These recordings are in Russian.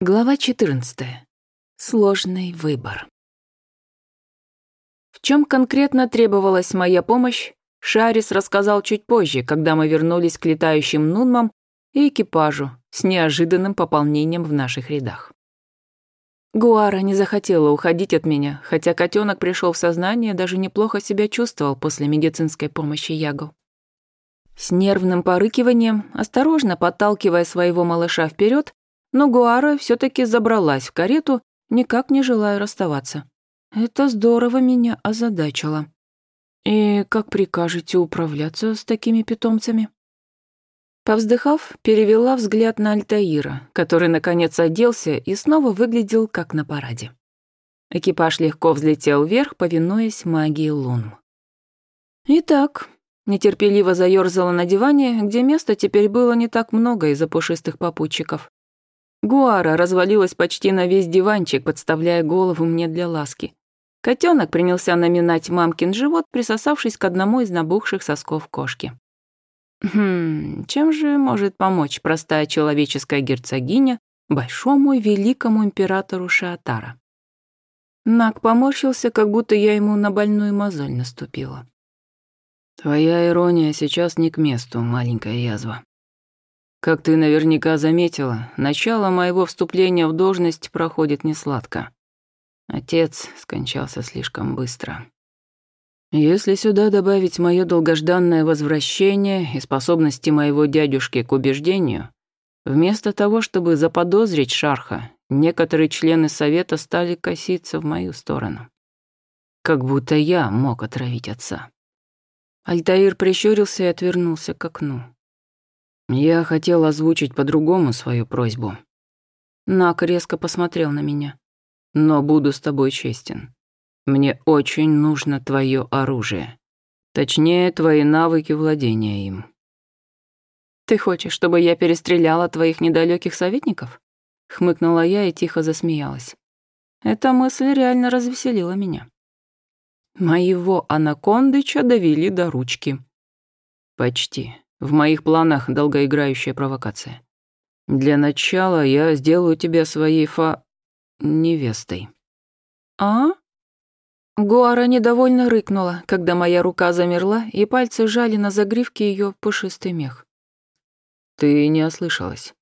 Глава 14. Сложный выбор. В чем конкретно требовалась моя помощь, Шарис рассказал чуть позже, когда мы вернулись к летающим нунмам и экипажу с неожиданным пополнением в наших рядах. Гуара не захотела уходить от меня, хотя котенок пришел в сознание и даже неплохо себя чувствовал после медицинской помощи Ягу. С нервным порыкиванием, осторожно подталкивая своего малыша вперед, но Гуара все-таки забралась в карету, никак не желая расставаться. Это здорово меня озадачило. И как прикажете управляться с такими питомцами? Повздыхав, перевела взгляд на Альтаира, который наконец оделся и снова выглядел как на параде. Экипаж легко взлетел вверх, повинуясь магии лун. «Итак», — нетерпеливо заёрзала на диване, где места теперь было не так много из-за пушистых попутчиков. Гуара развалилась почти на весь диванчик, подставляя голову мне для ласки. Котенок принялся наминать мамкин живот, присосавшись к одному из набухших сосков кошки. Хм, чем же может помочь простая человеческая герцогиня большому и великому императору Шиатара? Нак поморщился, как будто я ему на больную мозоль наступила. «Твоя ирония сейчас не к месту, маленькая язва», как ты наверняка заметила, начало моего вступления в должность проходит несладко. Отец скончался слишком быстро. Если сюда добавить мое долгожданное возвращение и способности моего дядюшки к убеждению, вместо того, чтобы заподозрить Шарха, некоторые члены совета стали коситься в мою сторону. Как будто я мог отравить отца. Альтаир прищурился и отвернулся к окну. Я хотел озвучить по-другому свою просьбу. Нак резко посмотрел на меня. Но буду с тобой честен. Мне очень нужно твое оружие. Точнее, твои навыки владения им. «Ты хочешь, чтобы я перестреляла твоих недалеких советников?» Хмыкнула я и тихо засмеялась. Эта мысль реально развеселила меня. Моего анакондыча довели до ручки. «Почти», в моих планах долгоиграющая провокация. Для начала я сделаю тебя своей фа... невестой». «А?» Гуара недовольно рыкнула, когда моя рука замерла, и пальцы жали на загривке ее пушистый мех. «Ты не ослышалась.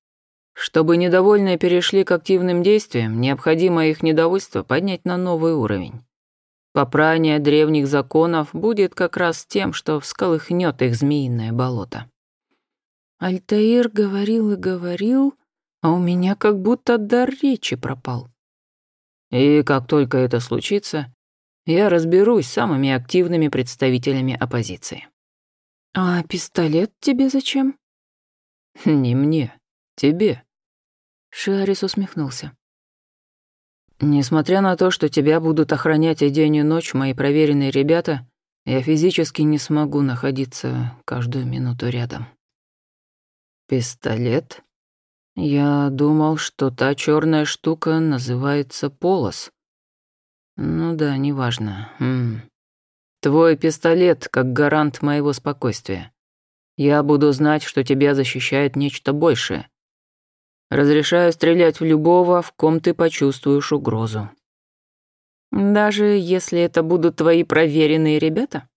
Чтобы недовольные перешли к активным действиям, необходимо их недовольство поднять на новый уровень. Попрание древних законов будет как раз тем, что всколыхнет их змеиное болото. Альтаир говорил и говорил, а у меня как будто дар речи пропал. И как только это случится, я разберусь с самыми активными представителями оппозиции. А пистолет тебе зачем? Не мне, тебе. Шиарис усмехнулся. Несмотря на то, что тебя будут охранять и день, и ночь мои проверенные ребята, я физически не смогу находиться каждую минуту рядом. Пистолет? Я думал, что та черная штука называется полос. Ну да, неважно. М -м. Твой пистолет как гарант моего спокойствия. Я буду знать, что тебя защищает нечто большее. Разрешаю стрелять в любого, в ком ты почувствуешь угрозу. Даже если это будут твои проверенные ребята?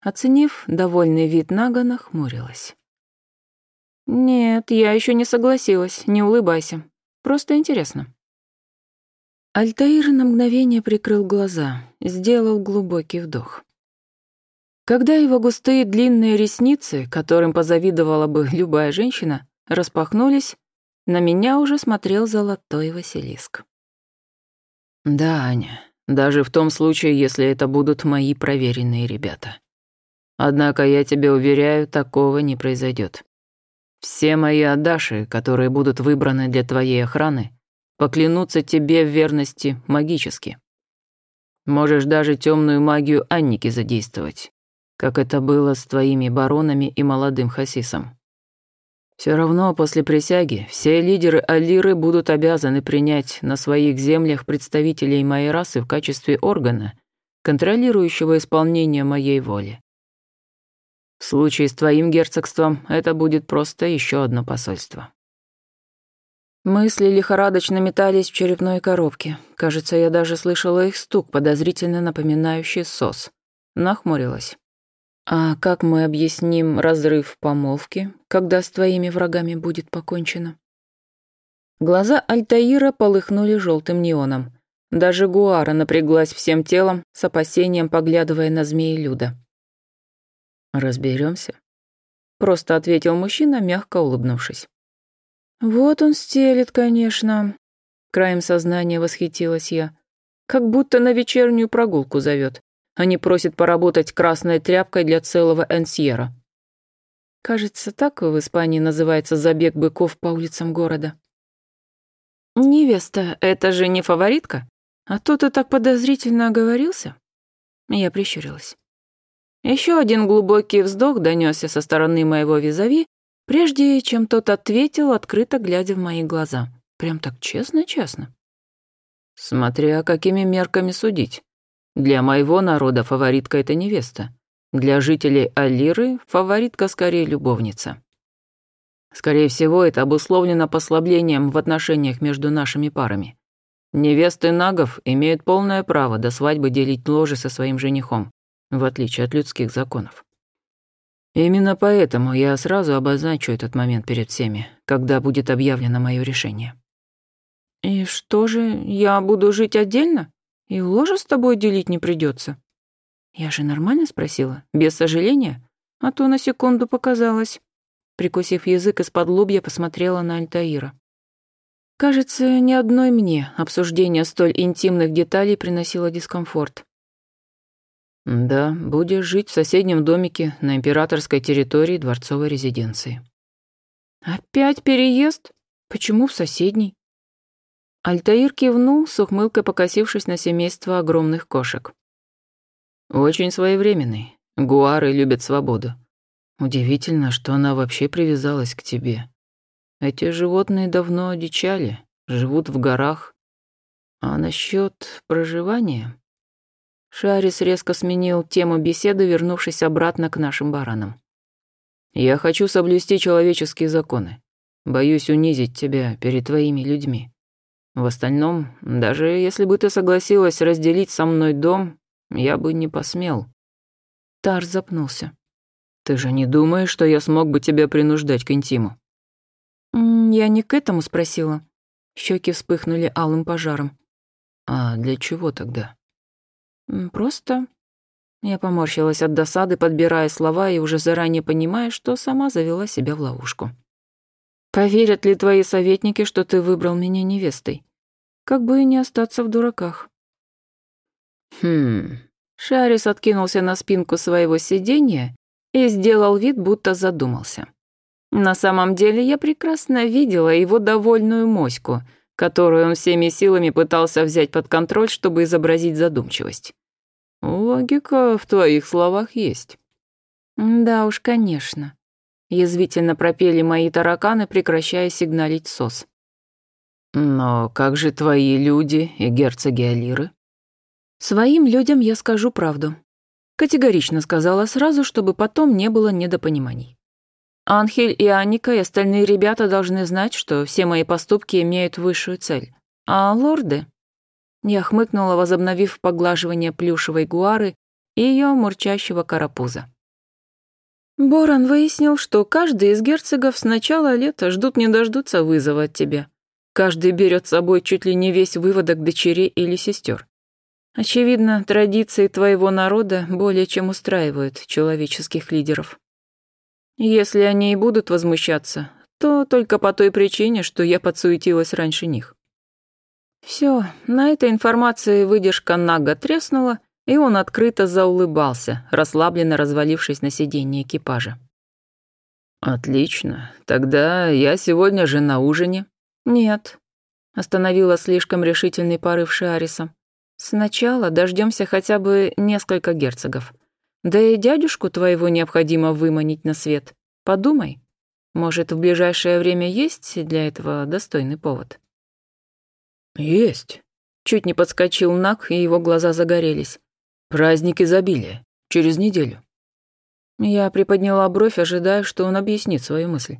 Оценив довольный вид Нагана, хмурилась. Нет, я еще не согласилась, не улыбайся. Просто интересно. Альтаир на мгновение прикрыл глаза, сделал глубокий вдох. Когда его густые длинные ресницы, которым позавидовала бы любая женщина, распахнулись, на меня уже смотрел золотой Василиск. «Да, Аня, даже в том случае, если это будут мои проверенные ребята. Однако я тебе уверяю, такого не произойдет. Все мои адаши, которые будут выбраны для твоей охраны, поклянутся тебе в верности магически. Можешь даже темную магию Анники задействовать, как это было с твоими баронами и молодым хасисом. Все равно после присяги все лидеры Алиры будут обязаны принять на своих землях представителей моей расы в качестве органа, контролирующего исполнение моей воли. В случае с твоим герцогством это будет просто еще одно посольство. Мысли лихорадочно метались в черепной коробке. Кажется, я даже слышала их стук, подозрительно напоминающий сос. Нахмурилась. А как мы объясним разрыв помолвки, когда с твоими врагами будет покончено? Глаза Альтаира полыхнули желтым неоном. Даже Гуара напряглась всем телом, с опасением поглядывая на змеи Люда. Разберемся, просто ответил мужчина, мягко улыбнувшись. Вот он стелет, конечно. Краем сознания восхитилась я. Как будто на вечернюю прогулку зовет. Они просят поработать красной тряпкой для целого Энсьера. Кажется, так в Испании называется забег быков по улицам города. «Невеста, это же не фаворитка? А то ты так подозрительно оговорился?» Я прищурилась. Еще один глубокий вздох донесся со стороны моего визави, прежде чем тот ответил, открыто глядя в мои глаза. Прям так честно-честно. «Смотря какими мерками судить», для моего народа фаворитка — это невеста. Для жителей Алиры фаворитка скорее любовница. Скорее всего, это обусловлено послаблением в отношениях между нашими парами. Невесты нагов имеют полное право до свадьбы делить ложе со своим женихом, в отличие от людских законов. Именно поэтому я сразу обозначу этот момент перед всеми, когда будет объявлено мое решение. «И что же, я буду жить отдельно?» И ложе с тобой делить не придется. Я же нормально спросила, без сожаления, а то на секунду показалось. Прикусив язык из-под лобья, посмотрела на Альтаира. Кажется, ни одной мне обсуждение столь интимных деталей приносило дискомфорт. Да, будешь жить в соседнем домике на императорской территории дворцовой резиденции. Опять переезд? Почему в соседний? Альтаир кивнул, с ухмылкой покосившись на семейство огромных кошек. «Очень своевременный. Гуары любят свободу. Удивительно, что она вообще привязалась к тебе. Эти животные давно одичали, живут в горах. А насчет проживания...» Шарис резко сменил тему беседы, вернувшись обратно к нашим баранам. «Я хочу соблюсти человеческие законы. Боюсь унизить тебя перед твоими людьми. В остальном, даже если бы ты согласилась разделить со мной дом, я бы не посмел». Тар запнулся. «Ты же не думаешь, что я смог бы тебя принуждать к интиму?» «Я не к этому спросила». Щеки вспыхнули алым пожаром. «А для чего тогда?» «Просто...» Я поморщилась от досады, подбирая слова и уже заранее понимая, что сама завела себя в ловушку. Поверят ли твои советники, что ты выбрал меня невестой? Как бы и не остаться в дураках. Хм. Шарис откинулся на спинку своего сиденья и сделал вид, будто задумался. На самом деле я прекрасно видела его довольную моську, которую он всеми силами пытался взять под контроль, чтобы изобразить задумчивость. Логика в твоих словах есть. Да уж, конечно. Язвительно пропели мои тараканы, прекращая сигналить сос. «Но как же твои люди и герцоги Алиры?» «Своим людям я скажу правду», — категорично сказала сразу, чтобы потом не было недопониманий. «Анхель и Анника и остальные ребята должны знать, что все мои поступки имеют высшую цель. А лорды...» Я хмыкнула, возобновив поглаживание плюшевой гуары и ее мурчащего карапуза. Боран выяснил, что каждый из герцогов с начала лета ждут не дождутся вызова от тебя. Каждый берет с собой чуть ли не весь выводок дочерей или сестер. Очевидно, традиции твоего народа более чем устраивают человеческих лидеров. Если они и будут возмущаться, то только по той причине, что я подсуетилась раньше них. Все, на этой информации выдержка Нага треснула, и он открыто заулыбался, расслабленно развалившись на сиденье экипажа. «Отлично. Тогда я сегодня же на ужине». «Нет», — остановила слишком решительный порыв Шиариса. «Сначала дождемся хотя бы несколько герцогов. Да и дядюшку твоего необходимо выманить на свет. Подумай. Может, в ближайшее время есть для этого достойный повод?» «Есть», — чуть не подскочил Нак, и его глаза загорелись. «Праздник изобилия. Через неделю». Я приподняла бровь, ожидая, что он объяснит свою мысль.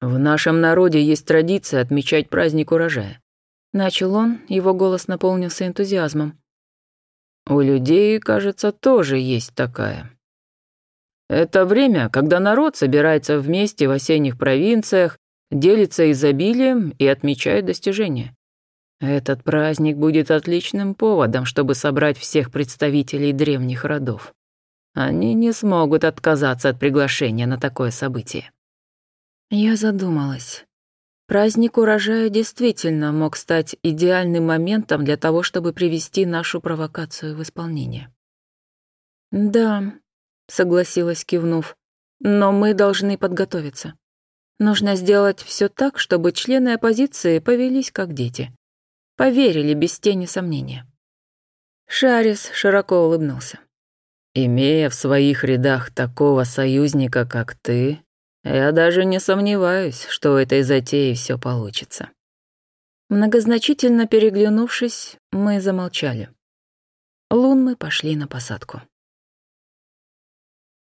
«В нашем народе есть традиция отмечать праздник урожая». Начал он, его голос наполнился энтузиазмом. «У людей, кажется, тоже есть такая. Это время, когда народ собирается вместе в осенних провинциях, делится изобилием и отмечает достижения. Этот праздник будет отличным поводом, чтобы собрать всех представителей древних родов. Они не смогут отказаться от приглашения на такое событие. Я задумалась. Праздник урожая действительно мог стать идеальным моментом для того, чтобы привести нашу провокацию в исполнение. «Да», — согласилась, кивнув, — «но мы должны подготовиться. Нужно сделать все так, чтобы члены оппозиции повелись как дети поверили без тени сомнения. Шарис широко улыбнулся. «Имея в своих рядах такого союзника, как ты, я даже не сомневаюсь, что в этой затеи все получится». Многозначительно переглянувшись, мы замолчали. Лун мы пошли на посадку.